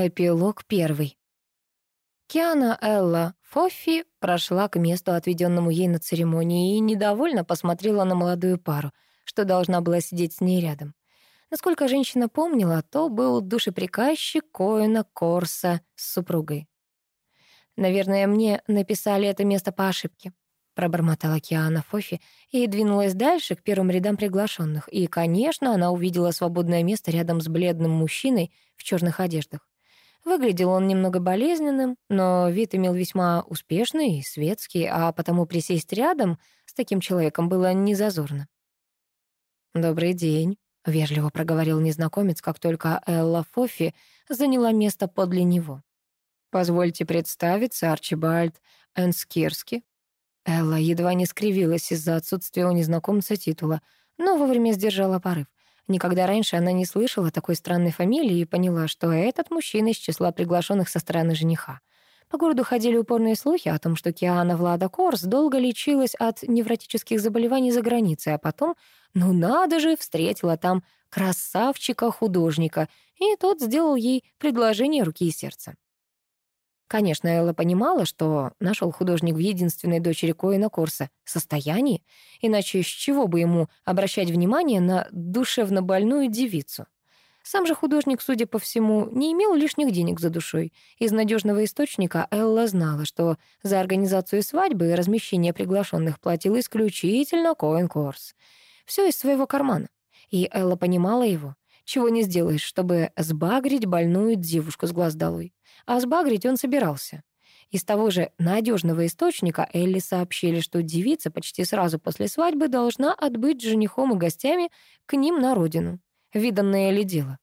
Эпилог первый. Киана Элла Фофи прошла к месту, отведенному ей на церемонии, и недовольно посмотрела на молодую пару, что должна была сидеть с ней рядом. Насколько женщина помнила, то был душеприказчик Коина Корса с супругой. «Наверное, мне написали это место по ошибке», — пробормотала Киана Фофи и двинулась дальше к первым рядам приглашенных. И, конечно, она увидела свободное место рядом с бледным мужчиной в черных одеждах. Выглядел он немного болезненным, но вид имел весьма успешный, светский, а потому присесть рядом с таким человеком было незазорно. «Добрый день», — вежливо проговорил незнакомец, как только Элла Фофи заняла место подле него. «Позвольте представиться, Арчибальд Энскирски». Элла едва не скривилась из-за отсутствия у незнакомца титула, но вовремя сдержала порыв. Никогда раньше она не слышала такой странной фамилии и поняла, что этот мужчина из числа приглашенных со стороны жениха. По городу ходили упорные слухи о том, что Киана Влада Корс долго лечилась от невротических заболеваний за границей, а потом, ну надо же, встретила там красавчика-художника, и тот сделал ей предложение руки и сердца. Конечно, Элла понимала, что нашел художник в единственной дочери Коина Корса состоянии, иначе с чего бы ему обращать внимание на душевно больную девицу? Сам же художник, судя по всему, не имел лишних денег за душой. Из надежного источника Элла знала, что за организацию свадьбы и размещение приглашенных платил исключительно Коин Корс. Все из своего кармана. И Элла понимала его. Чего не сделаешь, чтобы сбагрить больную девушку с глаз долой а сбагрить он собирался. Из того же надежного источника Элли сообщили, что девица почти сразу после свадьбы должна отбыть с женихом и гостями к ним на родину. Виданное ли дело?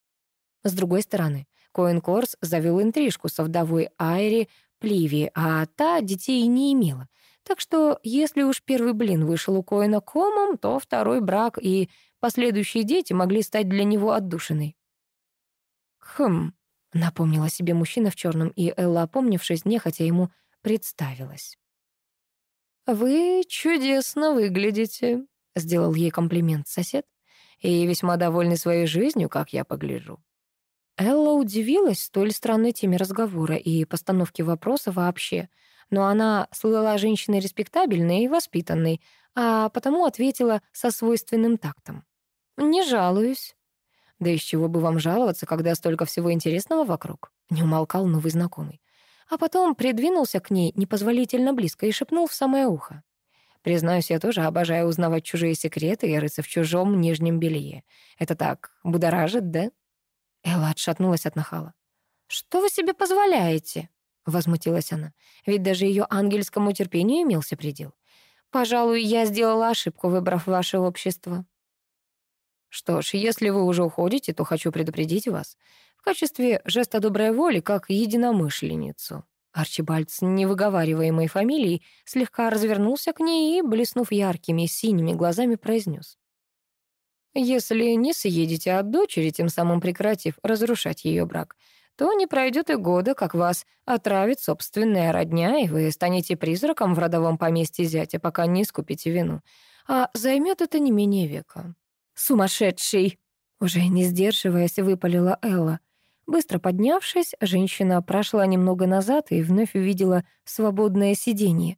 С другой стороны, Коэн Корс завел интрижку со вдовой Айри Пливи, а та детей не имела. Так что, если уж первый блин вышел у Коэна комом, то второй брак и последующие дети могли стать для него отдушиной. «Хм», Напомнила себе мужчина в черном, и Элла, опомнившись, нехотя ему представилась. «Вы чудесно выглядите», — сделал ей комплимент сосед, «и весьма довольны своей жизнью, как я погляжу». Элла удивилась столь странной теме разговора и постановке вопроса вообще, но она слыла женщиной респектабельной и воспитанной, а потому ответила со свойственным тактом. «Не жалуюсь». Да из чего бы вам жаловаться, когда столько всего интересного вокруг? Не умолкал новый знакомый. А потом придвинулся к ней непозволительно близко и шепнул в самое ухо. Признаюсь, я тоже обожаю узнавать чужие секреты и рыться в чужом нижнем белье. Это так будоражит, да? Элла отшатнулась от нахала. «Что вы себе позволяете?» — возмутилась она. «Ведь даже ее ангельскому терпению имелся предел. Пожалуй, я сделала ошибку, выбрав ваше общество». Что ж, если вы уже уходите, то хочу предупредить вас. В качестве жеста доброй воли, как единомышленницу». Арчибальд с невыговариваемой фамилией слегка развернулся к ней и, блеснув яркими синими глазами, произнес. «Если не съедете от дочери, тем самым прекратив разрушать ее брак, то не пройдет и года, как вас отравит собственная родня, и вы станете призраком в родовом поместье зятя, пока не скупите вину. А займет это не менее века. «Сумасшедший!» Уже не сдерживаясь, выпалила Элла. Быстро поднявшись, женщина прошла немного назад и вновь увидела свободное сиденье.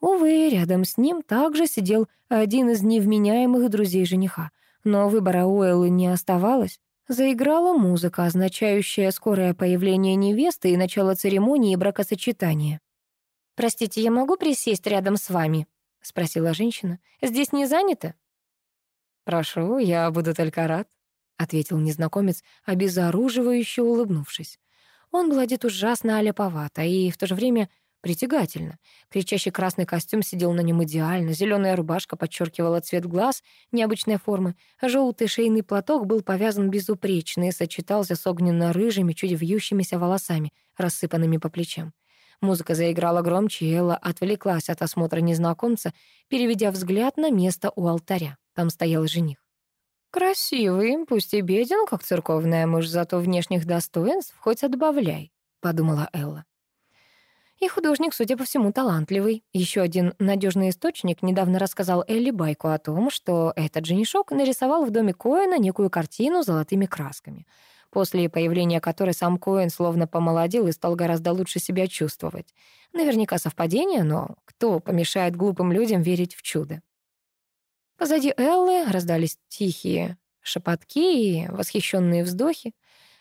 Увы, рядом с ним также сидел один из невменяемых друзей жениха. Но выбора у Эллы не оставалось. Заиграла музыка, означающая скорое появление невесты и начало церемонии бракосочетания. «Простите, я могу присесть рядом с вами?» — спросила женщина. «Здесь не занято?» «Прошу, я буду только рад», — ответил незнакомец, обезоруживающе улыбнувшись. Он гладит ужасно аляповато и в то же время притягательно. Кричащий красный костюм сидел на нем идеально, зеленая рубашка подчеркивала цвет глаз необычной формы, а желтый шейный платок был повязан безупречно и сочетался с огненно-рыжими, чуть вьющимися волосами, рассыпанными по плечам. Музыка заиграла громче, и Элла отвлеклась от осмотра незнакомца, переведя взгляд на место у алтаря. Там стоял жених. «Красивый, пусть и беден, как церковная мышь, зато внешних достоинств хоть отбавляй», — подумала Элла. И художник, судя по всему, талантливый. Еще один надежный источник недавно рассказал Элли байку о том, что этот женишок нарисовал в доме Коэна некую картину золотыми красками — после появления которой сам Коэн словно помолодел и стал гораздо лучше себя чувствовать. Наверняка совпадение, но кто помешает глупым людям верить в чудо? Позади Эллы раздались тихие шепотки и восхищенные вздохи.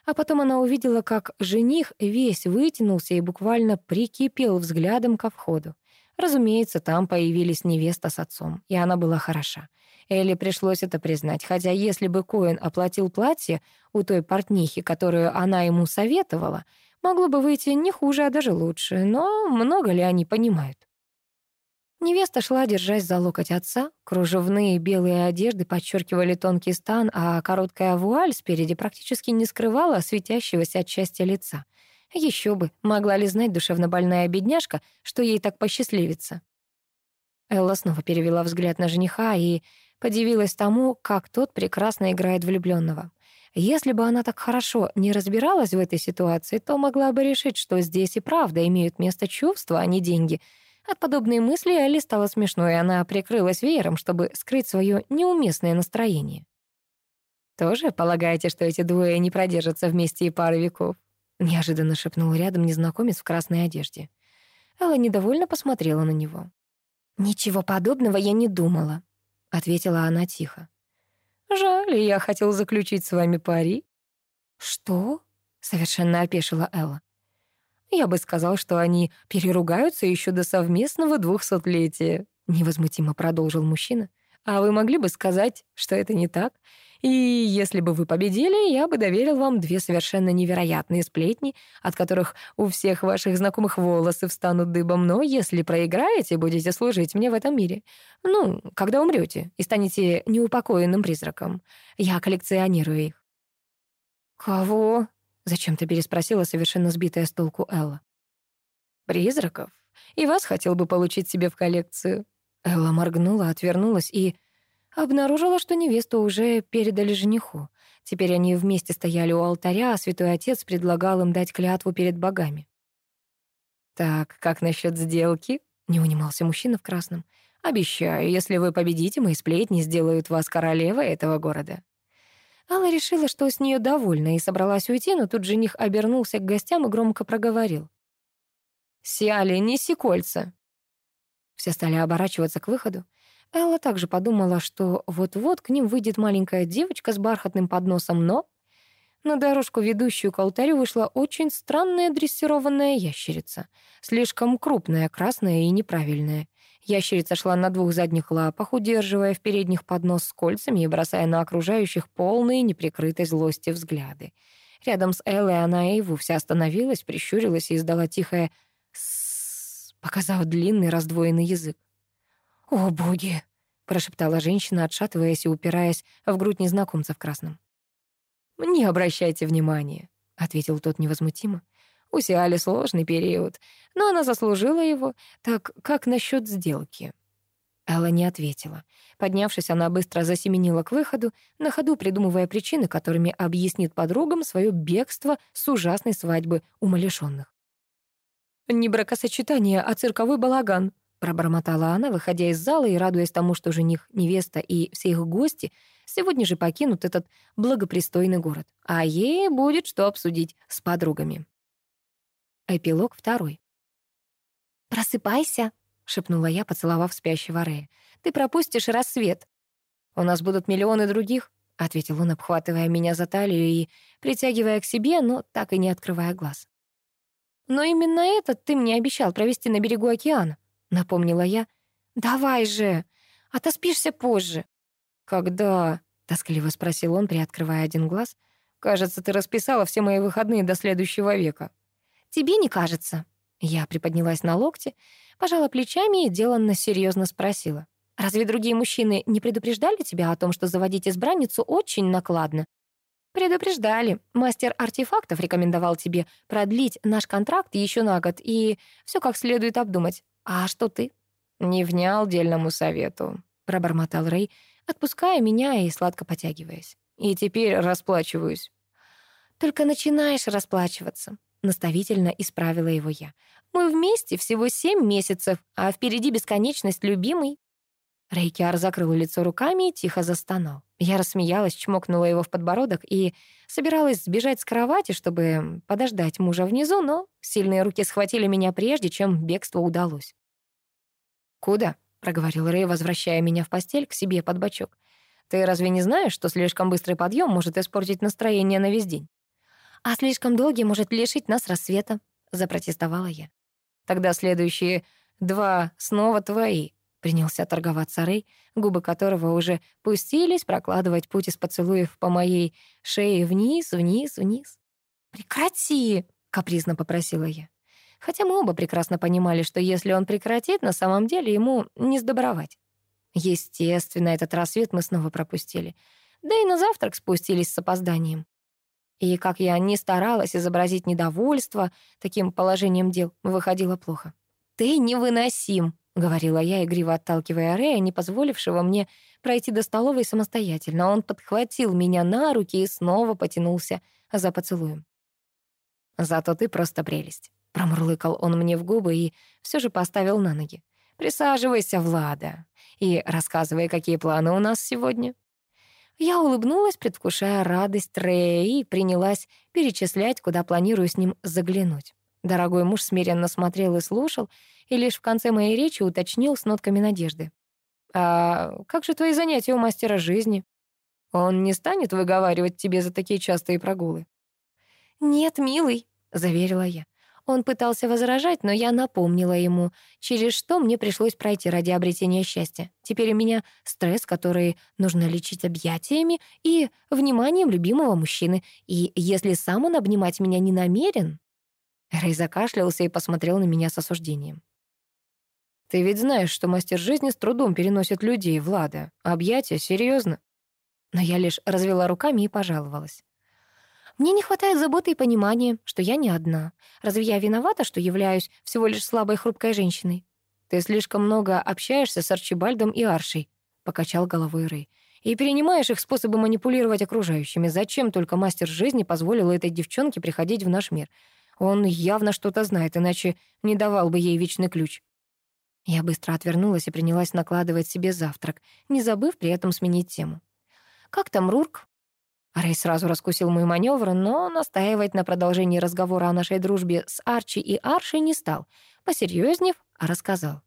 А потом она увидела, как жених весь вытянулся и буквально прикипел взглядом ко входу. Разумеется, там появились невеста с отцом, и она была хороша. Элли пришлось это признать, хотя если бы Коэн оплатил платье у той портнихи, которую она ему советовала, могло бы выйти не хуже, а даже лучше, но много ли они понимают? Невеста шла, держась за локоть отца. Кружевные белые одежды подчеркивали тонкий стан, а короткая вуаль спереди практически не скрывала светящегося от счастья лица. Еще бы, могла ли знать душевнобольная бедняжка, что ей так посчастливится. Элла снова перевела взгляд на жениха и Подивилась тому, как тот прекрасно играет влюбленного. Если бы она так хорошо не разбиралась в этой ситуации, то могла бы решить, что здесь и правда имеют место чувства, а не деньги. От подобной мысли Али стало смешно, и она прикрылась веером, чтобы скрыть свое неуместное настроение. «Тоже полагаете, что эти двое не продержатся вместе и пары веков?» — неожиданно шепнул рядом незнакомец в красной одежде. Элла недовольно посмотрела на него. «Ничего подобного я не думала», — ответила она тихо. «Жаль, я хотел заключить с вами пари». «Что?» — совершенно опешила Элла. «Я бы сказал, что они переругаются еще до совместного двухсотлетия», — невозмутимо продолжил мужчина. «А вы могли бы сказать, что это не так? И если бы вы победили, я бы доверил вам две совершенно невероятные сплетни, от которых у всех ваших знакомых волосы встанут дыбом, но если проиграете, будете служить мне в этом мире. Ну, когда умрете и станете неупокоенным призраком. Я коллекционирую их». «Кого?» — зачем-то переспросила совершенно сбитая с толку Элла. «Призраков. И вас хотел бы получить себе в коллекцию». Элла моргнула, отвернулась и обнаружила, что невесту уже передали жениху. Теперь они вместе стояли у алтаря, а святой отец предлагал им дать клятву перед богами. «Так, как насчет сделки?» — не унимался мужчина в красном. «Обещаю, если вы победите, мои сплетни сделают вас королевой этого города». Алла решила, что с нее довольна, и собралась уйти, но тут жених обернулся к гостям и громко проговорил. «Сиали, неси кольца!» Все стали оборачиваться к выходу. Элла также подумала, что вот-вот к ним выйдет маленькая девочка с бархатным подносом, но... На дорожку, ведущую к алтарю, вышла очень странная дрессированная ящерица. Слишком крупная, красная и неправильная. Ящерица шла на двух задних лапах, удерживая в передних поднос с кольцами и бросая на окружающих полные неприкрытой злости взгляды. Рядом с Эллой она и вовсе остановилась, прищурилась и издала тихое «Сссс», показав длинный раздвоенный язык. «О, боги!» — прошептала женщина, отшатываясь и упираясь в грудь незнакомца в красном. «Не обращайте внимания», — ответил тот невозмутимо. «У Сиали сложный период, но она заслужила его. Так как насчет сделки?» Элла не ответила. Поднявшись, она быстро засеменила к выходу, на ходу придумывая причины, которыми объяснит подругам свое бегство с ужасной свадьбы умалишенных. «Не бракосочетание, а цирковой балаган», Пробормотала она, выходя из зала и радуясь тому, что жених, невеста и все их гости сегодня же покинут этот благопристойный город. А ей будет что обсудить с подругами. Эпилог второй. «Просыпайся!» — шепнула я, поцеловав спящего Рея. «Ты пропустишь рассвет!» «У нас будут миллионы других!» — ответил он, обхватывая меня за талию и притягивая к себе, но так и не открывая глаз. «Но именно этот ты мне обещал провести на берегу океана», — напомнила я. «Давай же! А Отоспишься позже!» «Когда?» — тоскливо спросил он, приоткрывая один глаз. «Кажется, ты расписала все мои выходные до следующего века». «Тебе не кажется?» Я приподнялась на локте, пожала плечами и деланно серьезно спросила. «Разве другие мужчины не предупреждали тебя о том, что заводить избранницу очень накладно? «Предупреждали. Мастер артефактов рекомендовал тебе продлить наш контракт еще на год и все как следует обдумать. А что ты?» «Не внял дельному совету», — пробормотал Рэй, отпуская меня и сладко потягиваясь. «И теперь расплачиваюсь». «Только начинаешь расплачиваться», — наставительно исправила его я. «Мы вместе всего семь месяцев, а впереди бесконечность, любимый. Рейкиар закрыл лицо руками и тихо застонал. Я рассмеялась, чмокнула его в подбородок и собиралась сбежать с кровати, чтобы подождать мужа внизу, но сильные руки схватили меня прежде, чем бегство удалось. «Куда?» — проговорил Рэй, возвращая меня в постель к себе под бочок. «Ты разве не знаешь, что слишком быстрый подъем может испортить настроение на весь день?» «А слишком долгий может лишить нас рассвета», — запротестовала я. «Тогда следующие два снова твои», принялся торговаться Рэй, губы которого уже пустились прокладывать путь из поцелуев по моей шее вниз, вниз, вниз. «Прекрати!» — капризно попросила я. Хотя мы оба прекрасно понимали, что если он прекратит, на самом деле ему не сдобровать. Естественно, этот рассвет мы снова пропустили. Да и на завтрак спустились с опозданием. И как я не старалась изобразить недовольство, таким положением дел выходило плохо. «Ты невыносим!» — говорила я, игриво отталкивая Рея, не позволившего мне пройти до столовой самостоятельно. Он подхватил меня на руки и снова потянулся за поцелуем. «Зато ты просто прелесть», — промурлыкал он мне в губы и все же поставил на ноги. «Присаживайся, Влада, и рассказывай, какие планы у нас сегодня». Я улыбнулась, предвкушая радость Рэя, и принялась перечислять, куда планирую с ним заглянуть. Дорогой муж смиренно смотрел и слушал, и лишь в конце моей речи уточнил с нотками надежды. «А как же твои занятия у мастера жизни? Он не станет выговаривать тебе за такие частые прогулы?» «Нет, милый», — заверила я. Он пытался возражать, но я напомнила ему, через что мне пришлось пройти ради обретения счастья. Теперь у меня стресс, который нужно лечить объятиями и вниманием любимого мужчины. И если сам он обнимать меня не намерен, Рей закашлялся и посмотрел на меня с осуждением. «Ты ведь знаешь, что мастер жизни с трудом переносит людей, Влада. Объятия, серьезно?» Но я лишь развела руками и пожаловалась. «Мне не хватает заботы и понимания, что я не одна. Разве я виновата, что являюсь всего лишь слабой хрупкой женщиной?» «Ты слишком много общаешься с Арчибальдом и Аршей», — покачал головой Рэй. «И перенимаешь их способы манипулировать окружающими. Зачем только мастер жизни позволил этой девчонке приходить в наш мир?» Он явно что-то знает, иначе не давал бы ей вечный ключ. Я быстро отвернулась и принялась накладывать себе завтрак, не забыв при этом сменить тему. «Как там Рурк?» Рэй сразу раскусил мой маневр, но настаивать на продолжении разговора о нашей дружбе с Арчи и Аршей не стал. Посерьезнев, рассказал.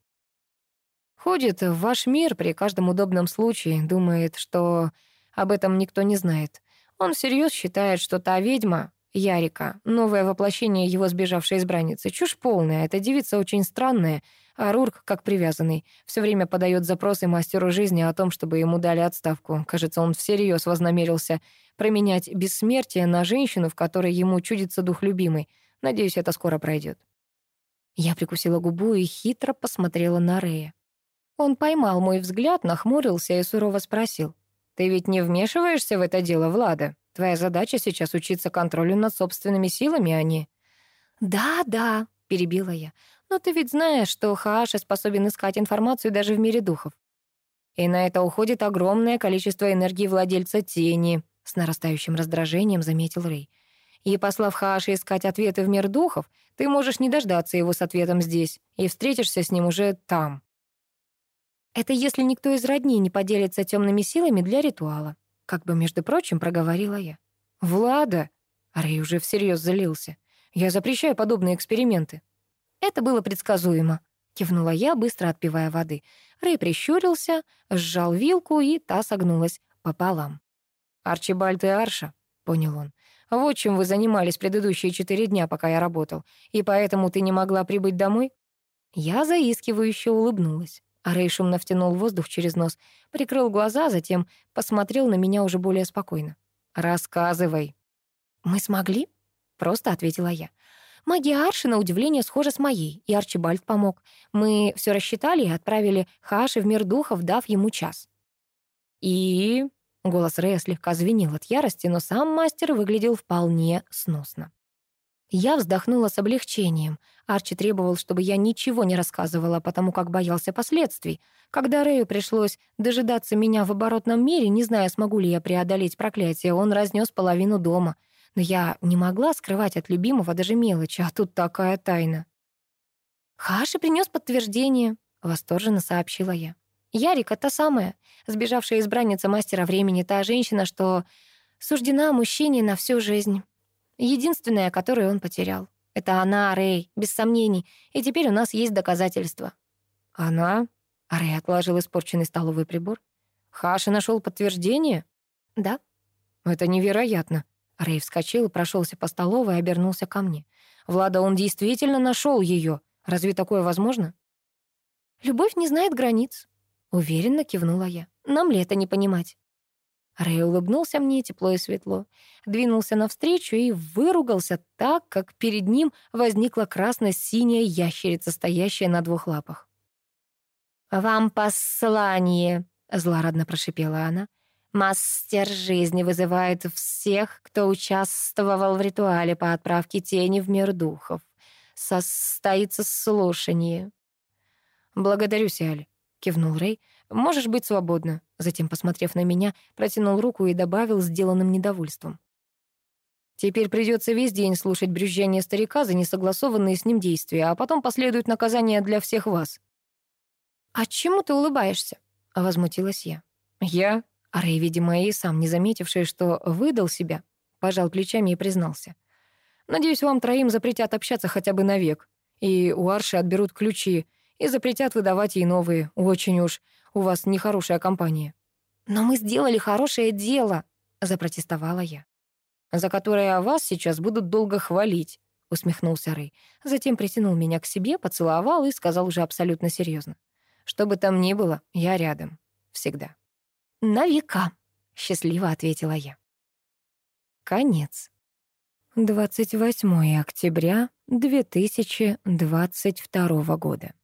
«Ходит в ваш мир при каждом удобном случае, думает, что об этом никто не знает. Он всерьез считает, что та ведьма, Ярика, новое воплощение его сбежавшей избранницы. Чушь полная, эта девица очень странная, а Рурк, как привязанный, все время подает запросы мастеру жизни о том, чтобы ему дали отставку. Кажется, он всерьез вознамерился променять бессмертие на женщину, в которой ему чудится дух любимый. Надеюсь, это скоро пройдет. Я прикусила губу и хитро посмотрела на Рея. Он поймал мой взгляд, нахмурился и сурово спросил. «Ты ведь не вмешиваешься в это дело, Влада?» Твоя задача сейчас учиться контролю над собственными силами, а не...» «Да, да», — перебила я. «Но ты ведь знаешь, что Хааша способен искать информацию даже в мире духов. И на это уходит огромное количество энергии владельца тени», — с нарастающим раздражением заметил Рэй. «И послав Хаши искать ответы в мир духов, ты можешь не дождаться его с ответом здесь и встретишься с ним уже там». «Это если никто из родней не поделится темными силами для ритуала», как бы, между прочим, проговорила я. «Влада!» Рэй уже всерьез залился. «Я запрещаю подобные эксперименты». «Это было предсказуемо», — кивнула я, быстро отпивая воды. Рэй прищурился, сжал вилку, и та согнулась пополам. «Арчибальд и Арша», — понял он. «Вот чем вы занимались предыдущие четыре дня, пока я работал, и поэтому ты не могла прибыть домой?» Я заискивающе улыбнулась. Рейшем навтянул воздух через нос, прикрыл глаза, затем посмотрел на меня уже более спокойно. «Рассказывай». «Мы смогли?» — просто ответила я. Магия Арши, на удивление, схожа с моей, и Арчибальд помог. Мы все рассчитали и отправили Хаши в мир духов, дав ему час. «И...» — голос Рэя слегка звенел от ярости, но сам мастер выглядел вполне сносно. Я вздохнула с облегчением. Арчи требовал, чтобы я ничего не рассказывала, потому как боялся последствий. Когда Рэю пришлось дожидаться меня в оборотном мире, не зная, смогу ли я преодолеть проклятие, он разнес половину дома. Но я не могла скрывать от любимого даже мелочи, а тут такая тайна. «Хаши принес подтверждение», — восторженно сообщила я. «Ярика та самая, сбежавшая избранница мастера времени, та женщина, что суждена мужчине на всю жизнь. Единственное, которое он потерял. Это она, Рэй, без сомнений. И теперь у нас есть доказательства. Она? Рэй отложил испорченный столовый прибор. Хаши нашел подтверждение? Да. Это невероятно. Рэй вскочил и прошелся по столовой и обернулся ко мне. Влада, он действительно нашел ее. Разве такое возможно? Любовь не знает границ. Уверенно кивнула я. Нам ли это не понимать? Рэй улыбнулся мне тепло и светло, двинулся навстречу и выругался так, как перед ним возникла красно-синяя ящерица, стоящая на двух лапах. «Вам послание!» — злорадно прошипела она. «Мастер жизни вызывает всех, кто участвовал в ритуале по отправке тени в мир духов. Состоится слушание». «Благодарю, Сиаль», — кивнул Рэй. «Можешь быть свободна». Затем, посмотрев на меня, протянул руку и добавил сделанным недовольством. Теперь придется весь день слушать брюзжание старика за несогласованные с ним действия, а потом последует наказание для всех вас». «А чему ты улыбаешься?» — возмутилась я. «Я?» — Рэй, видимо, и сам не заметивший, что выдал себя, пожал плечами и признался. «Надеюсь, вам троим запретят общаться хотя бы навек. И у Арши отберут ключи, и запретят выдавать ей новые. Очень уж у вас нехорошая компания». «Но мы сделали хорошее дело», — запротестовала я. «За которое вас сейчас будут долго хвалить», — усмехнулся Рэй. Затем притянул меня к себе, поцеловал и сказал уже абсолютно серьезно. «Что бы там ни было, я рядом. Всегда». «На века», — счастливо ответила я. Конец. 28 октября 2022 года.